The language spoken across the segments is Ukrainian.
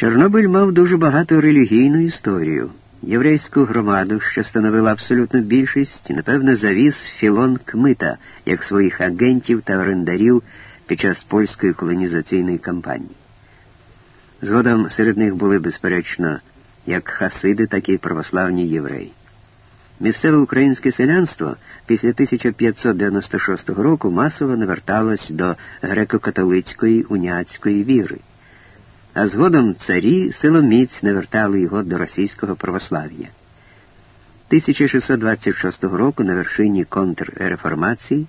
Чорнобиль мав дуже багату релігійну історію. Єврейську громаду, що становила абсолютну більшість, напевно, завіз Філон Кмита як своїх агентів та орендарів під час польської колонізаційної кампанії. Згодом серед них були, безперечно, як хасиди, так і православні євреї. Місцеве українське селянство після 1596 року масово наверталось до греко-католицької уніатської віри, а згодом царі силоміць навертали його до російського православ'я. 1626 року на вершині контрреформації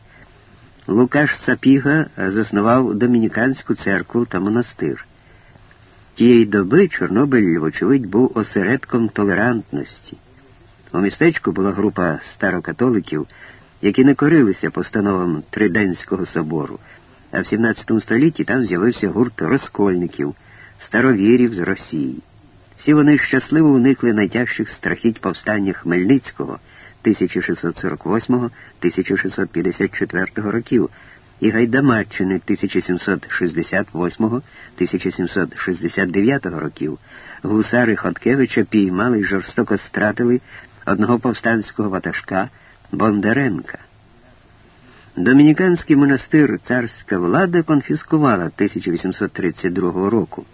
Лукаш Сапіга заснував Домініканську церкву та монастир. Тієї доби Чорнобиль, вочевидь, був осередком толерантності. У містечку була група старокатоликів, які не корилися постановам Триденського собору, а в 17 столітті там з'явився гурт розкольників, старовірів з Росії. Всі вони щасливо уникли найтяжчих страхіть повстання Хмельницького 1648-1654 років і Гайдамаччини 1768-1769 років. Гусари Хоткевича піймали й жорстоко стратили одного повстанського ватажка Бондаренка. Домініканський монастир царська влада конфіскувала 1832 року,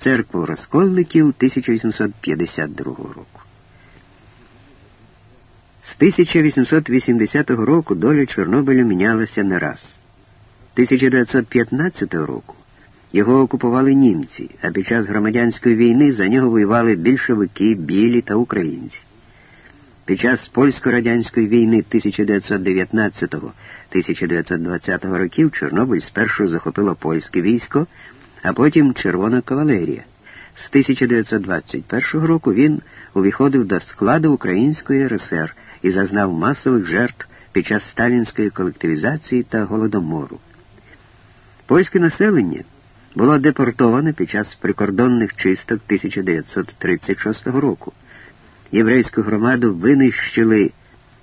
церкву розкольників 1852 року. З 1880 року доля Чорнобиля мінялася не раз. 1915 року його окупували німці, а під час громадянської війни за нього воювали більшовики, білі та українці. Під час польсько-радянської війни 1919-1920 років Чорнобиль спершу захопило польське військо, а потім Червона кавалерія. З 1921 року він увіходив до складу Української РСР і зазнав масових жертв під час сталінської колективізації та голодомору. Польське населення було депортоване під час прикордонних чисток 1936 року. Єврейську громаду винищили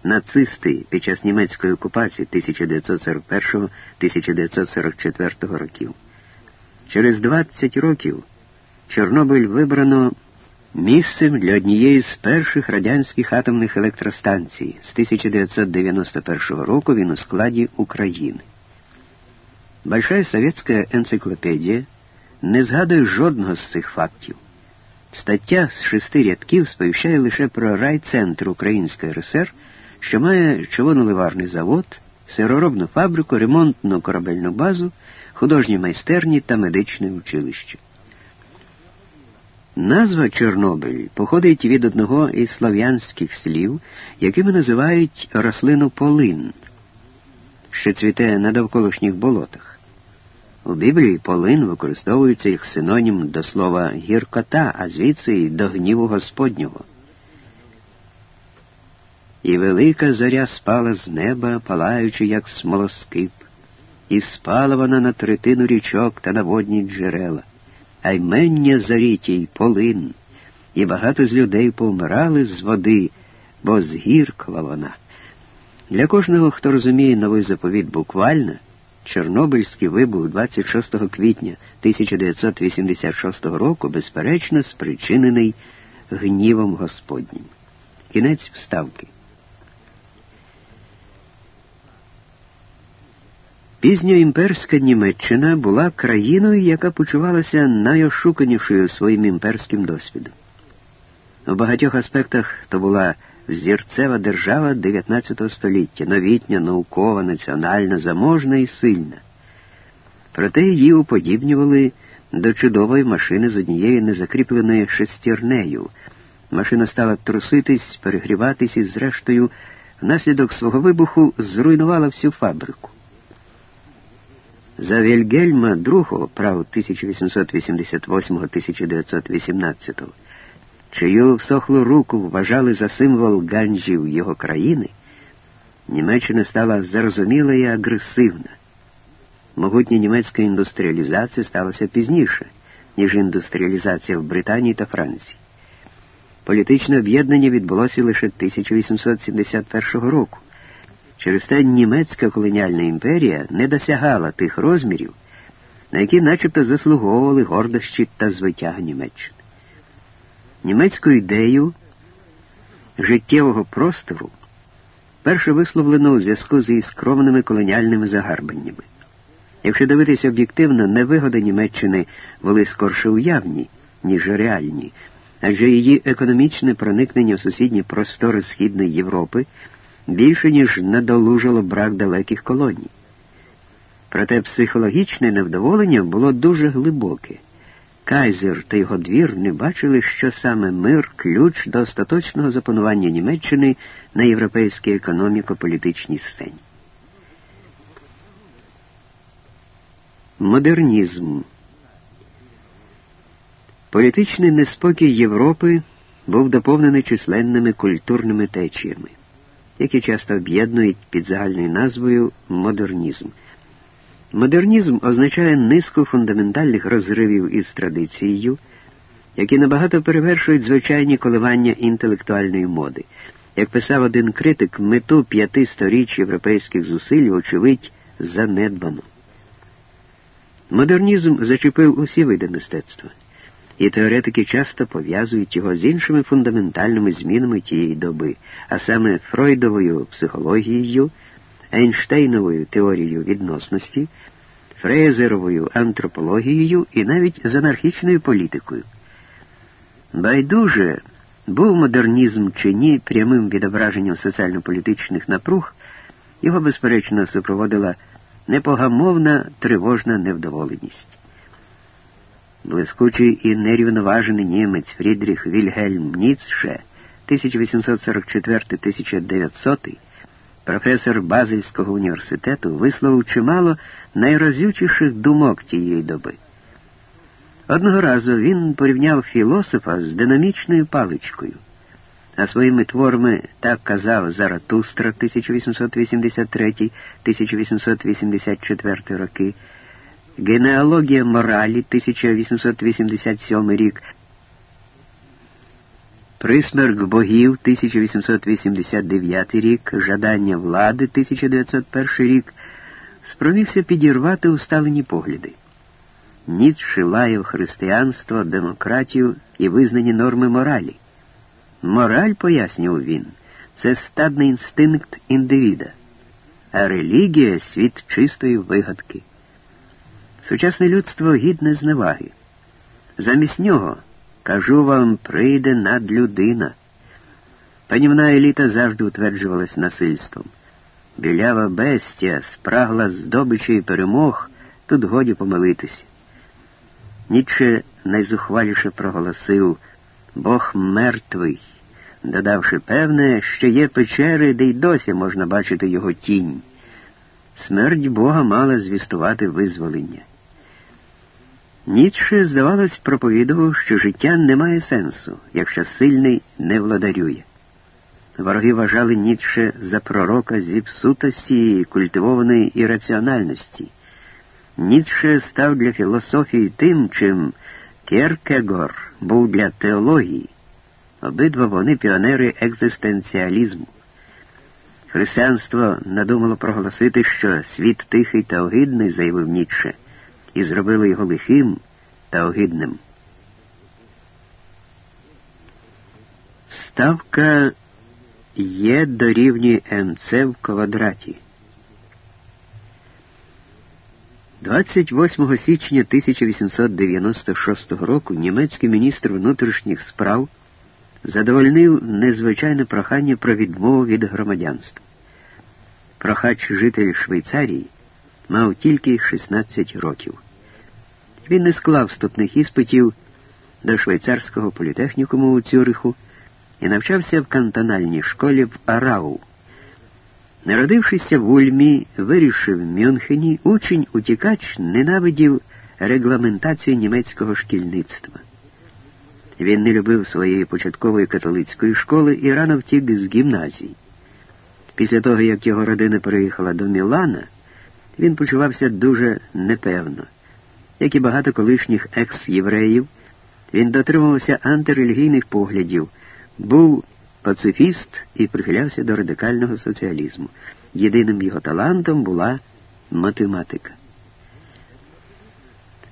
нацисти під час німецької окупації 1941-1944 років. Через 20 років Чорнобиль вибрано місцем для однієї з перших радянських атомних електростанцій. З 1991 року він у складі України. Большая советська енциклопедія не згадує жодного з цих фактів. Стаття з шести рядків сповіщає лише про райцентр Української РСР, що має човоноливарний завод, сироробну фабрику, ремонтну корабельну базу, художні майстерні та медичне училище. Назва Чорнобиль походить від одного із слов'янських слів, якими називають рослину полин, що цвіте на довколишніх болотах. У Біблії полин використовується як синонім до слова гіркота, а звідси й до гніву Господнього. І велика зоря спала з неба, палаючи, як смолоскип, і спала вона на третину річок та на водні джерела, а ймення зорі тій полин, і багато з людей повмирали з води, бо згіркла вона. Для кожного, хто розуміє новий заповіт буквально, Чорнобильський вибух 26 квітня 1986 року, безперечно, спричинений гнівом Господнім. Кінець вставки. Пізньоімперська Німеччина була країною, яка почувалася найошуканішою своїм імперським досвідом. У багатьох аспектах то була взірцева держава 19 століття, новітня, наукова, національна, заможна і сильна. Проте її уподібнювали до чудової машини з однією незакріпленою шестірнею. Машина стала труситись, перегріватись і, зрештою, внаслідок свого вибуху зруйнувала всю фабрику. За Вільгельма II, прав 1888-1918 чию всохлу руку вважали за символ ганджів його країни, Німеччина стала зарозуміла і агресивна. Могутня німецька індустріалізація сталася пізніше, ніж індустріалізація в Британії та Франції. Політичне об'єднання відбулося лише 1871 року. Через те німецька колоніальна імперія не досягала тих розмірів, на які начебто заслуговували гордощі та звитяга Німеччини. Німецьку ідею життєвого простору перше висловлено у зв'язку з її скромними колоніальними загарбаннями. Якщо дивитися об'єктивно, невигоди Німеччини були скорше уявні, ніж реальні, адже її економічне проникнення в сусідні простори Східної Європи більше, ніж надолужило брак далеких колоній. Проте психологічне невдоволення було дуже глибоке. Кайзер та його двір не бачили, що саме мир ключ до остаточного запанування Німеччини на європейській економіко-політичній сцені. Модернізм Політичний неспокій Європи був доповнений численними культурними течіями, які часто об'єднують під загальною назвою модернізм. Модернізм означає низку фундаментальних розривів із традицією, які набагато перевершують звичайні коливання інтелектуальної моди. Як писав один критик, мету п'яти сторіч європейських зусиль, очевидь, занедбано. Модернізм зачепив усі види мистецтва, і теоретики часто пов'язують його з іншими фундаментальними змінами тієї доби, а саме Фройдовою психологією, Ейнштейновою теорією відносності, Фрезеровою антропологією і навіть з анархічною політикою. Байдуже був модернізм чи ні прямим відображенням соціально-політичних напруг, його, безперечно, супроводила непогамовна тривожна невдоволеність. Блискучий і нерівноважений німець Фрідріх Вільгельм Ніцше 1844-1900, професор Базельського університету, висловив чимало найразючіших думок тієї доби. Одного разу він порівняв філософа з динамічною паличкою а своїми творами так казав Заратустра 1883-1884 роки, Генеалогія моралі 1887 рік, Присмерк богів 1889 рік, Жадання влади 1901 рік спромігся підірвати усталені погляди. Ніцше лаяв християнство, демократію і визнані норми моралі. Мораль, пояснював він, це стадний інстинкт індивіда, а релігія світ чистої вигадки. Сучасне людство гідне зневаги. Замість нього, кажу вам, прийде надлюдина. Панівна еліта завжди утверджувалась насильством. Білява бестія спрагла здобичі і перемог, тут годі помилитись. Ніче найзухваліше проголосив Бог мертвий, додавши певне, що є печери, де й досі можна бачити його тінь. Смерть Бога мала звістувати визволення. Ніцше, здавалось, проповідував, що життя не має сенсу, якщо сильний не владарює. Вороги вважали Ніцше за пророка зіпсутості культивованої ірраціональності. Ніцше став для філософії тим, чим Кierкегор був для теології. Обидва вони піонери екзистенціалізму. Християнство надумало проголосити, що світ тихий та огидний, заявив Ніцше, і зробило його лихим та огидним. Ставка є дорівнює МЦ в квадраті. 28 січня 1896 року німецький міністр внутрішніх справ задовольнив незвичайне прохання про відмову від громадянства. Прохач житель Швейцарії мав тільки 16 років. Він не склав вступних іспитів до швейцарського політехнікуму у Цюриху і навчався в кантональній школі в Арау. Народившися в Ульмі, вирішив в Мюнхені, учень утікач ненавидів регламентацію німецького шкільництва. Він не любив своєї початкової католицької школи і рано втік з гімназії. Після того, як його родина переїхала до Мілана, він почувався дуже непевно. Як і багато колишніх екс-євреїв, він дотримувався антирелігійних поглядів, був пацифіст і прихилявся до радикального соціалізму. Єдиним його талантом була математика.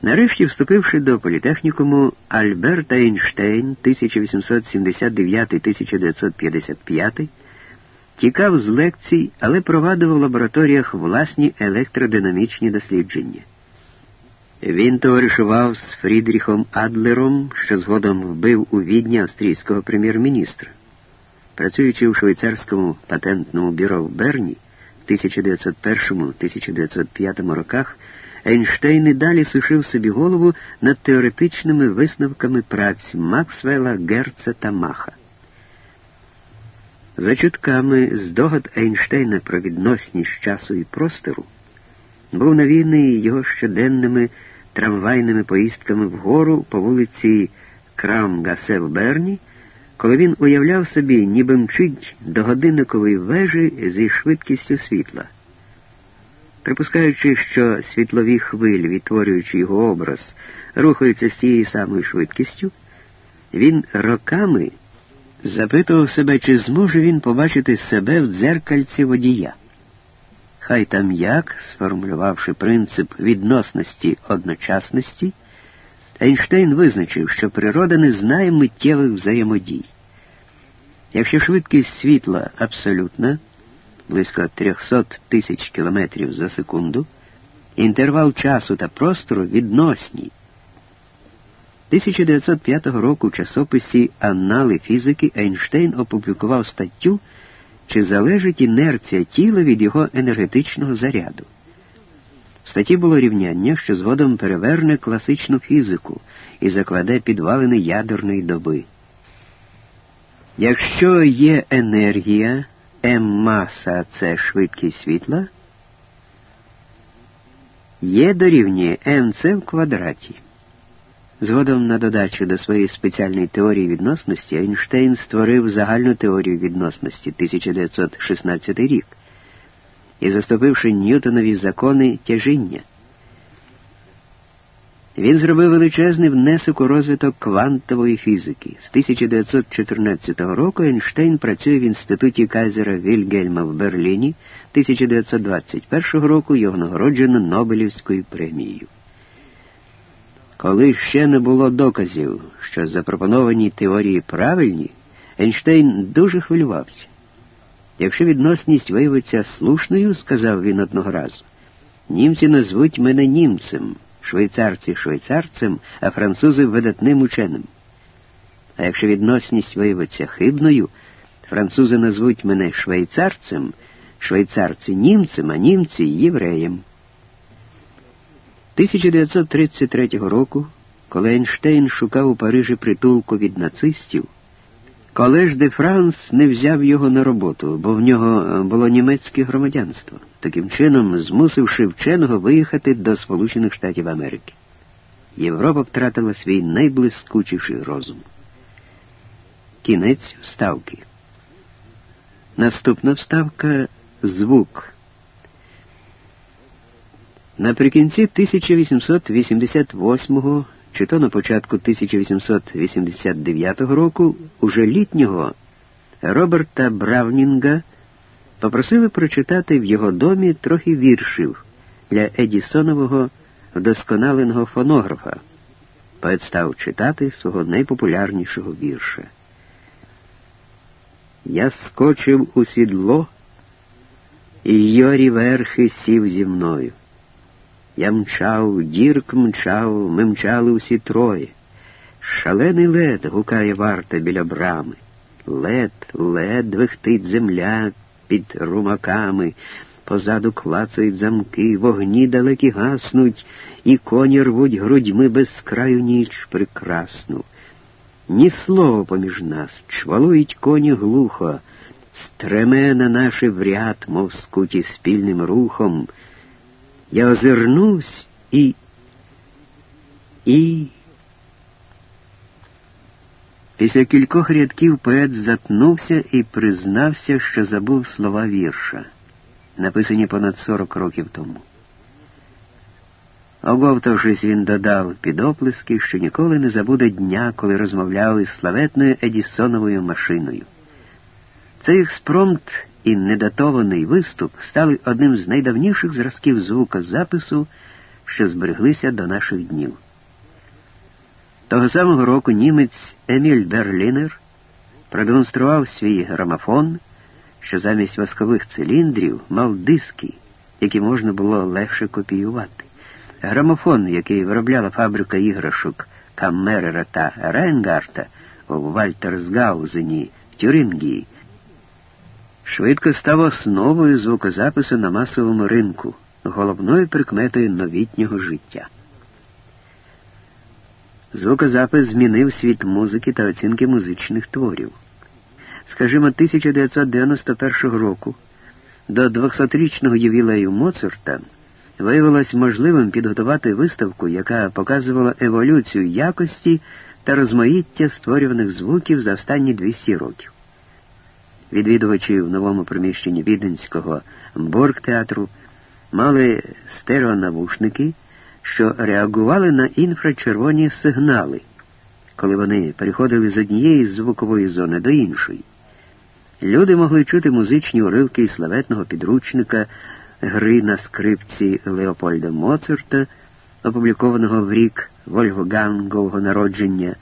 Нарешті, вступивши до політехнікуму, Альберт Ейнштейн 1879-1955 тікав з лекцій, але провадив у лабораторіях власні електродинамічні дослідження. Він товаришував з Фрідріхом Адлером, що згодом вбив у відні австрійського прем'єр-міністра. Працюючи в швейцарському патентному бюро в Берні в 1901-1905 роках, Ейнштейн і далі сушив собі голову над теоретичними висновками праць Максвелла, Герца та Маха. За чутками здогад Ейнштейна про відносність часу і простору був навійний його щоденними трамвайними поїздками вгору по вулиці Крамгасе в Берні, коли він уявляв собі, ніби мчить до годинникової вежі зі швидкістю світла. Припускаючи, що світлові хвилі, відтворюючи його образ, рухаються з тією самою швидкістю, він роками запитував себе, чи зможе він побачити себе в дзеркальці водія. Хай там як, сформулювавши принцип відносності одночасності, Ейнштейн визначив, що природа не знає миттєвих взаємодій. Якщо швидкість світла абсолютна, близько 300 тисяч кілометрів за секунду, інтервал часу та простору відносні. 1905 року в часописі Анали фізики Ейнштейн опублікував статтю, чи залежить інерція тіла від його енергетичного заряду. В статті було рівняння, що згодом переверне класичну фізику і закладе підвалини ядерної доби. Якщо є енергія, М-маса це швидкість світла, є дорівнює МЦ в квадраті. Згодом на додачу до своєї спеціальної теорії відносності Ейнштейн створив загальну теорію відносності 1916 рік і заступивши Ньютонові закони тяжіння. Він зробив величезний внесок у розвиток квантової фізики. З 1914 року Ейнштейн працює в інституті Кайзера Вільгельма в Берліні, 1921 року його нагороджено Нобелівською премією. Коли ще не було доказів, що запропоновані теорії правильні, Ейнштейн дуже хвилювався. Якщо відносність виявиться слушною, сказав він одного разу, німці назвуть мене німцем, швейцарці швейцарцем, а французи видатним ученим. А якщо відносність виявиться хибною, французи назвуть мене швейцарцем, швейцарці німцем, а німці євреєм. 1933 року, коли Ейнштейн шукав у Парижі притулку від нацистів, Колеж де Франс не взяв його на роботу, бо в нього було німецьке громадянство, таким чином змусивши вченого виїхати до Сполучених Штатів Америки. Європа втратила свій найблискучіший розум. Кінець вставки. Наступна вставка звук. Наприкінці 1888-го, чи то на початку 1889 року, уже літнього Роберта Браунінга попросили прочитати в його домі трохи віршів для Едісонового вдосконаленого фонографа. Поет став читати свого найпопулярнішого вірша. Я скочив у сідло, і Йорі верхи сів зі мною. Я мчав, дірк мчав, ми мчали усі троє. Шалений лед гукає варта біля брами. Лед, лед двихтить земля під румаками, позаду клацають замки, вогні далекі гаснуть, і коні рвуть грудьми безкраю ніч прекрасну. Ні слова поміж нас, чвалують коні глухо, стремена наші в ряд, мов скуті спільним рухом. Я озирнусь і. і. Після кількох рядків поет затнувся і признався, що забув слова вірша, написані понад сорок років тому. Оговтавшись, він додав під оплески, що ніколи не забуде дня, коли розмовляли з славетною Едісоновою машиною. Цей експромт і недатований виступ стали одним з найдавніших зразків звукозапису що збереглися до наших днів. Того самого року німець Еміль Берлінер продемонстрував свій грамофон, що замість воскових циліндрів мав диски, які можна було легше копіювати. Грамофон, який виробляла фабрика іграшок Каммерера та Ренгарта у Вальтерсгаузені в Тюрингії, швидко став основою звукозапису на масовому ринку, головною прикметою новітнього життя. Звукозапис змінив світ музики та оцінки музичних творів. Скажімо, 1991 року до 200-річного ювілею Моцарта виявилось можливим підготувати виставку, яка показувала еволюцію якості та розмаїття створюваних звуків за останні 200 років. Відвідувачі в новому приміщенні Віденського Боргтеатру мали стереонавушники, що реагували на інфрачервоні сигнали, коли вони переходили з однієї звукової зони до іншої. Люди могли чути музичні уривки славетного підручника гри на скрипці Леопольда Моцарта, опублікованого в рік Вольфгангового народження,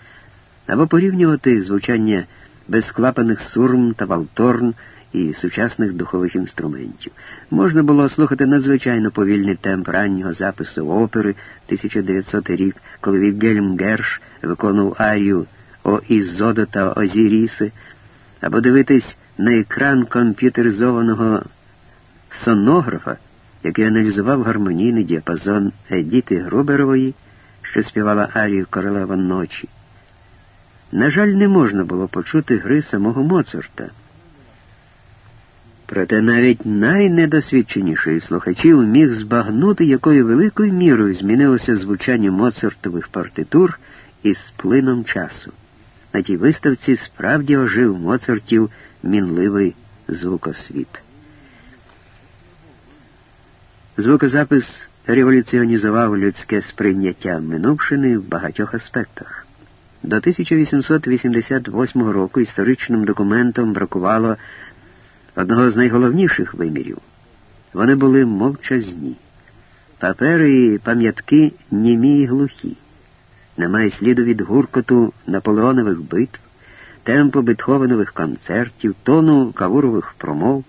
або порівнювати звучання безклапаних сурм та валторн і сучасних духових інструментів. Можна було слухати надзвичайно повільний темп раннього запису опери 1900 рік, коли Вільгельм Герш виконував арію «О Ізодо та Озіріси, або дивитись на екран комп'ютеризованого сонографа, який аналізував гармонійний діапазон Едіти Груберової, що співала арію Королева ночі. На жаль, не можна було почути гри самого Моцарта. Проте навіть найнедосвідченіший слухачів міг збагнути, якою великою мірою змінилося звучання Моцартових партитур із плином часу. На тій виставці справді ожив Моцартів мінливий звукосвіт. Звукозапис революціонізував людське сприйняття минувшини в багатьох аспектах. До 1888 року історичним документом бракувало одного з найголовніших вимірів. Вони були мовчазні. Папери і пам'ятки німі й глухі. Немає сліду від гуркоту наполеонових битв, темпу бетховенових концертів, тону кавурових промов.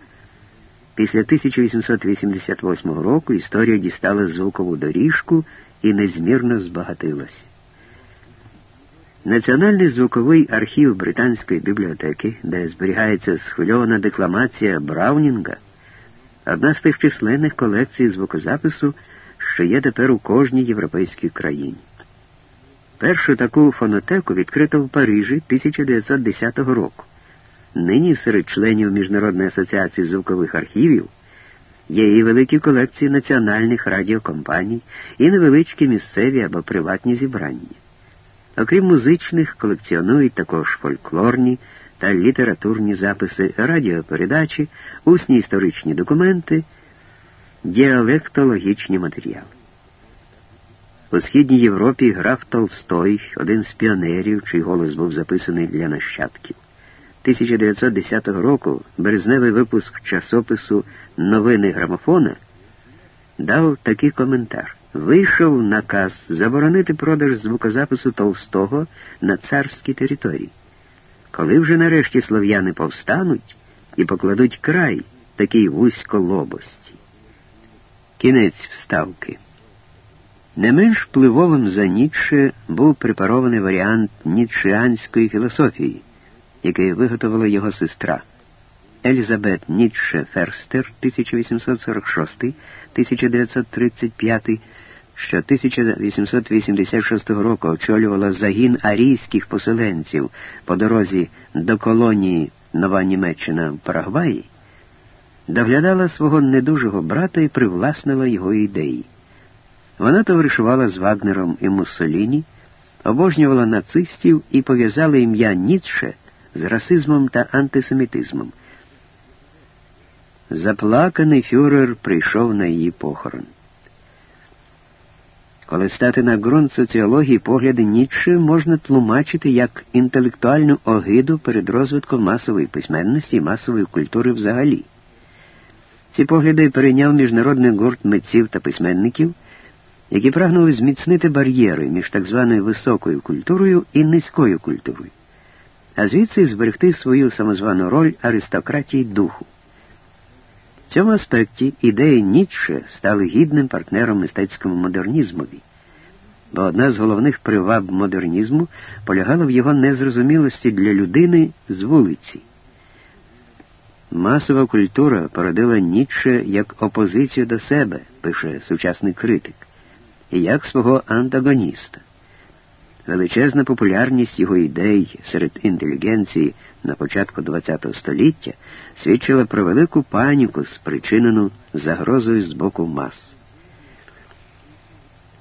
Після 1888 року історія дістала звукову доріжку і незмірно збагатилася. Національний звуковий архів Британської бібліотеки, де зберігається схвильована декламація Браунінга, одна з тих численних колекцій звукозапису, що є тепер у кожній європейській країні. Першу таку фонотеку відкрито в Парижі 1910 року. Нині серед членів Міжнародної асоціації звукових архівів є і великі колекції національних радіокомпаній, і невеличкі місцеві або приватні зібрання. Окрім музичних, колекціонують також фольклорні та літературні записи, радіопередачі, усні історичні документи, діалектологічні матеріали. У Східній Європі граф Толстой, один з піонерів, чий голос був записаний для нащадків. 1910 року березневий випуск часопису Новини грамофона дав такий коментар. Вийшов наказ заборонити продаж звукозапису Толстого на царській території. Коли вже нарешті слов'яни повстануть і покладуть край такій вузьколобості. Кінець вставки. Не менш впливовим за Ніцше був препарований варіант ніцшеанської філософії, який виготовила його сестра. Елізабет Ніцше Ферстер 1846-1935, що 1886 року очолювала загін арійських поселенців по дорозі до колонії Нова Німеччина в Парагваї, доглядала свого недужого брата і привласнила його ідеї. Вона товаришувала з Вагнером і Муссоліні, обожнювала нацистів і пов'язала ім'я Ніцше з расизмом та антисемітизмом. Заплаканий фюрер прийшов на її похорон. Коли стати на ґрунт соціології погляди Ніцше можна тлумачити як інтелектуальну огиду перед розвитком масової письменності і масової культури взагалі. Ці погляди перейняв міжнародний гурт митців та письменників які прагнули зміцнити бар'єри між так званою високою культурою і низькою культурою, а звідси зберегти свою самозвану роль аристократії духу. Цьому аспекті ідеї Ніцше стали гідним партнером мистецькому модернізмові, бо одна з головних приваб модернізму полягала в його незрозумілості для людини з вулиці. Масова культура породила Ніцше як опозицію до себе, пише сучасний критик, і як свого антагоніста. Величезна популярність його ідей серед інтелігенції на початку ХХ століття свідчила про велику паніку, спричинену загрозою з боку мас.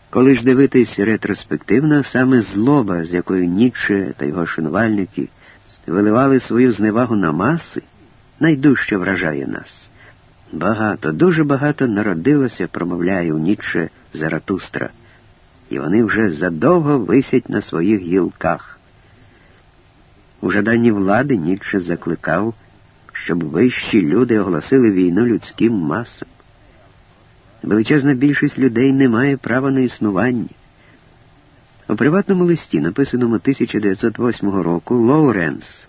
Коли ж дивитись ретроспективно, саме злоба, з якою Ніцше та його шанувальники виливали свою зневагу на маси, найдужче вражає нас. Багато, дуже багато народилося, промовляє у Ніцше Заратустра, і вони вже задовго висять на своїх гілках. У жаданні влади Ніцше закликав, щоб вищі люди оголосили війну людським масам. Величезна більшість людей не має права на існування. У приватному листі, написаному 1908 року, Лоуренс,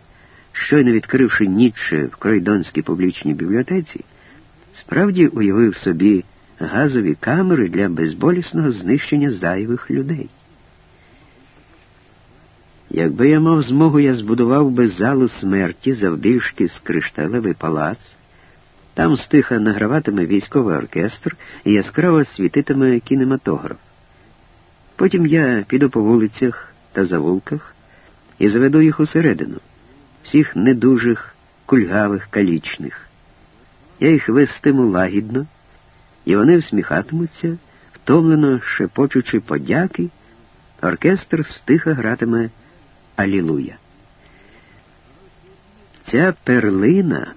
щойно відкривши Ніцше в Кройдонській публічній бібліотеці, справді уявив собі газові камери для безболісного знищення зайвих людей. Якби я мав змогу, я збудував би залу смерті завбільшки з кришталевий палац, там стиха награватиме військовий оркестр і яскраво світитиме кінематограф. Потім я піду по вулицях та завулках і заведу їх усередину, всіх недужих, кульгавих, калічних. Я їх вестиму лагідно, і вони всміхатимуться, втомлено шепочучи подяки, оркестр стиха гратиме Алілуя. Ця перлина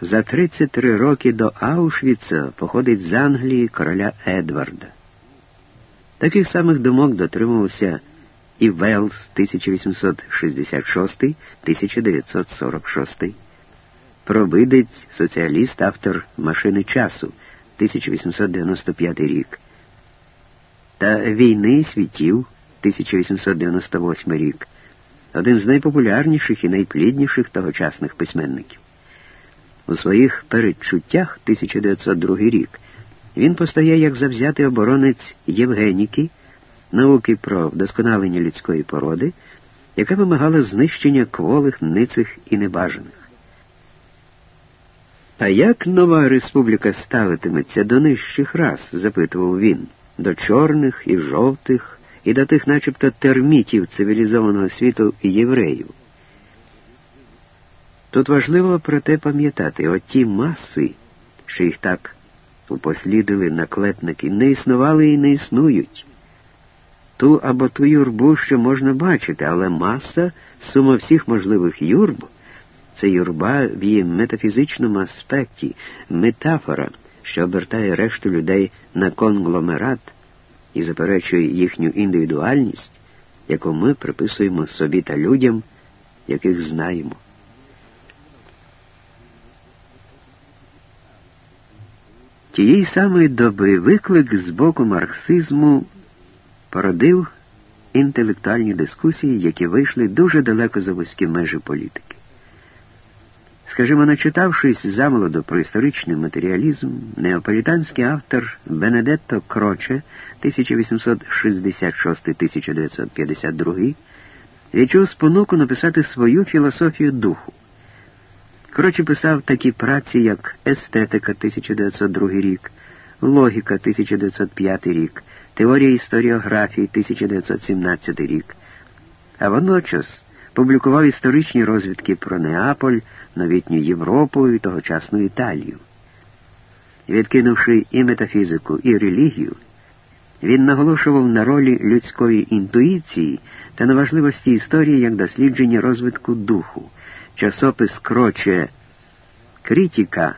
за 33 роки до Аушвіца походить з Англії короля Едварда. Таких самих думок дотримувався і Велс 1866-1946, Пробидець, соціаліст, автор машини часу 1895 рік, та Війни світів 1898 рік, один з найпопулярніших і найплідніших тогочасних письменників. У своїх передчуттях 1902 рік він постає як завзятий оборонець Євгеніки, науки про вдосконалення людської породи, яка вимагала знищення кволих, ницих і небажаних. А як нова республіка ставитиметься до нижчих рас? запитував він, до чорних і жовтих, і до тих, начебто, термітів цивілізованого світу і євреїв. Тут важливо про те пам'ятати, оті маси, що їх так упослідили наклепники, не існували і не існують. Ту або ту юрбу що можна бачити, але маса, сума всіх можливих юрб, це юрба в її метафізичному аспекті, метафора, що обертає решту людей на конгломерат і заперечує їхню індивідуальність, яку ми приписуємо собі та людям, яких знаємо. Тієї самої доби виклик з боку марксизму породив інтелектуальні дискусії, які вийшли дуже далеко за вузькі межі політики. Скажімо, начитавшись замолоду про історичний матеріалізм, неаполітанський автор Бенедетто Кроче 1866-1952 відчув спонуку написати свою філософію духу. Коротше, писав такі праці, як Естетика 1902 рік, Логіка 1905 рік, Теорія історіографії 1917 рік, а водночас публікував історичні розвідки про Неаполь, новітню Європу і тогочасну Італію. Відкинувши і метафізику, і релігію, він наголошував на ролі людської інтуїції та на важливості історії як дослідження розвитку духу часопис Кроче Критіка,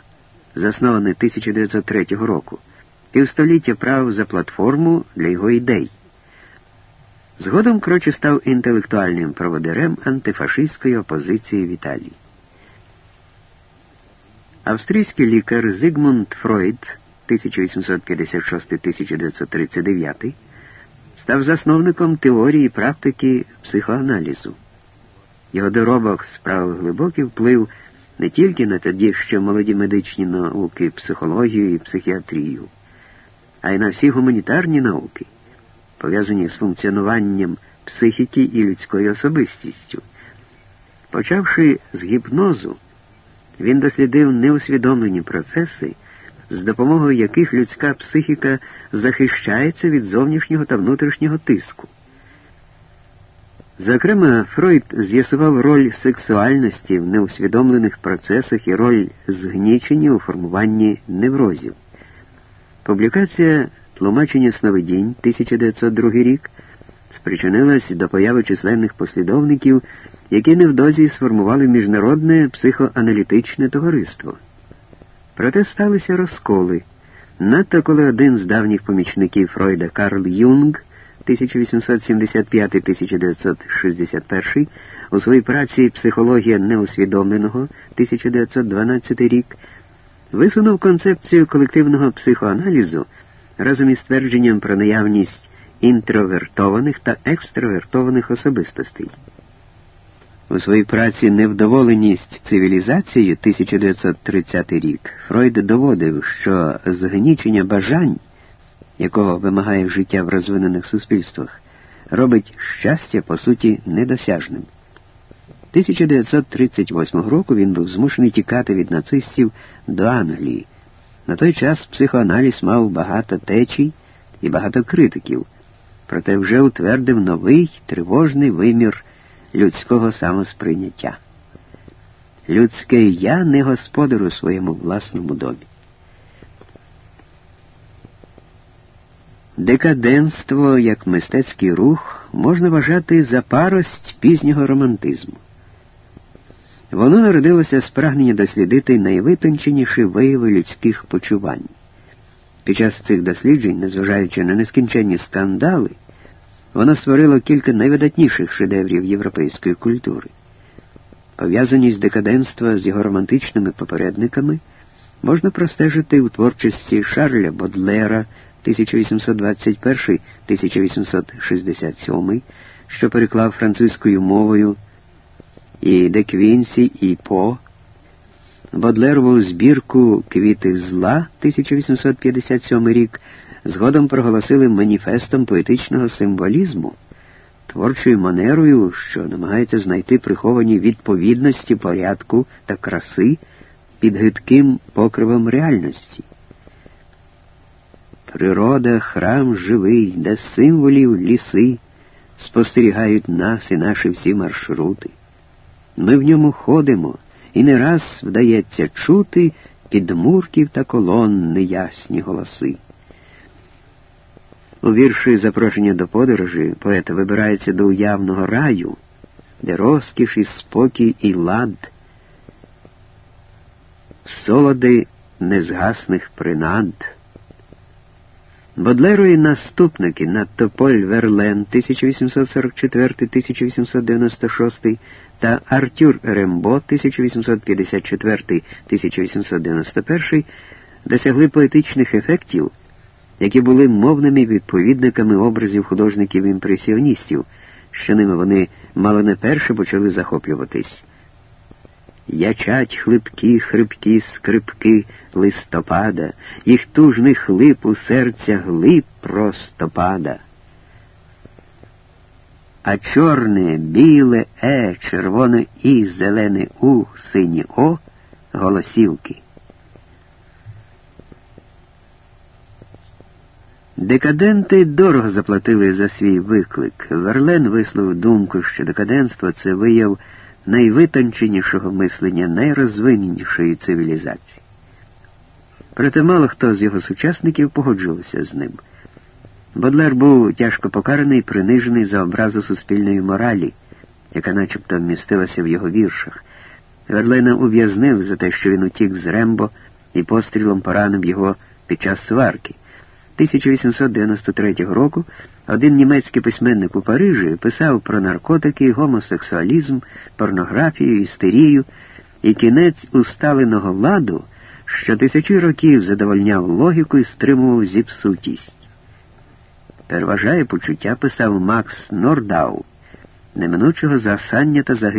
заснований 1903 року, півстоліття правив за платформу для його ідей. Згодом Кроче став інтелектуальним проводирем антифашистської опозиції в Італії. Австрійський лікар Зигмунд Фройд 1856-1939, став засновником теорії і практики психоаналізу. Його доробок справив глибокий вплив не тільки на тоді ще молоді медичні науки, психологію і психіатрію, а й на всі гуманітарні науки, пов'язані з функціонуванням психіки і людською особистістю. Почавши з гіпнозу, він дослідив неусвідомлені процеси, з допомогою яких людська психіка захищається від зовнішнього та внутрішнього тиску. Зокрема, Фройд з'ясував роль сексуальності в неусвідомлених процесах і роль згнічення у формуванні неврозів. Публікація тлумачення сновидінь 1902 рік спричинилась до появи численних послідовників, які невдовзі сформували міжнародне психоаналітичне товариство. Проте сталися розколи. Надто коли один з давніх помічників Фройда Карл Юнг 1875-1961 у своїй праці Психологія неусвідомленого 1912 рік висунув концепцію колективного психоаналізу разом із твердженням про наявність інтровертованих та екстравертованих особистостей. У своїй праці Невдоволеність цивілізацією 1930 рік Фройд доводив, що згнічення бажань, якого вимагає життя в розвинених суспільствах, робить щастя, по суті, недосяжним. 1938 року він був змушений тікати від нацистів до Англії. На той час психоаналіз мав багато течій і багато критиків, проте вже утвердив новий тривожний вимір людського самосприйняття. Людське я не господар у своєму власному домі. Декаденство як мистецький рух можна вважати за парость пізнього романтизму. Воно народилося з прагнення дослідити найвитонченіші вияви людських почувань. Під час цих досліджень, незважаючи на нескінченні скандали, воно створило кілька найвидатніших шедеврів європейської культури. Пов'язаність декаденства з його романтичними попередниками можна простежити у творчості Шарля Бодлера 1821-1867, що переклав французькою мовою, і Де Квінсі, і По, Бодлерову збірку Квіти зла 1857 рік згодом проголосили маніфестом поетичного символізму, творчою манерою, що намагається знайти приховані відповідності порядку та краси під гидким покривом реальності. Природа, храм живий, де символів ліси спостерігають нас і наші всі маршрути. Ми в ньому ходимо, і не раз вдається чути підмурків та колон неясні голоси. У вірші запрошення до подорожі поет вибирається до уявного раю, де розкіш і спокій і лад, солоди незгасних принад. Бодлерові наступники надто Поль Верлен 1844-1896 та Артюр Рембо 1854-1891 досягли поетичних ефектів які були мовними відповідниками образів художників-імпресіоністів, що ними вони мало не перше почали захоплюватись. Ячать хлипкі, хрипкі скрипки листопада, їх тужний хлип у серця глиб простопада. А чорне, біле е, червоне і, зелене у, синє о голосівки. Декаденти дорого заплатили за свій виклик. Верлен висловив думку, що декаденство це вияв найвитонченішого мислення, найрозвиненішої цивілізації. Проте мало хто з його сучасників погоджувався з ним. Бодлер був тяжко покараний і принижений за образу суспільної моралі, яка начебто вмістилася в його віршах. Верлена ув'язнив за те, що він утік з Рембо і пострілом поранив його під час сварки. 1893 року один німецький письменник у Парижі писав про наркотики, гомосексуалізм, порнографію, істерію і кінець усталеного ладу, що тисячі років задовольняв логіку і стримував зіпсутість. Переважає почуття, писав Макс Нордау, неминучого засання та загибелі.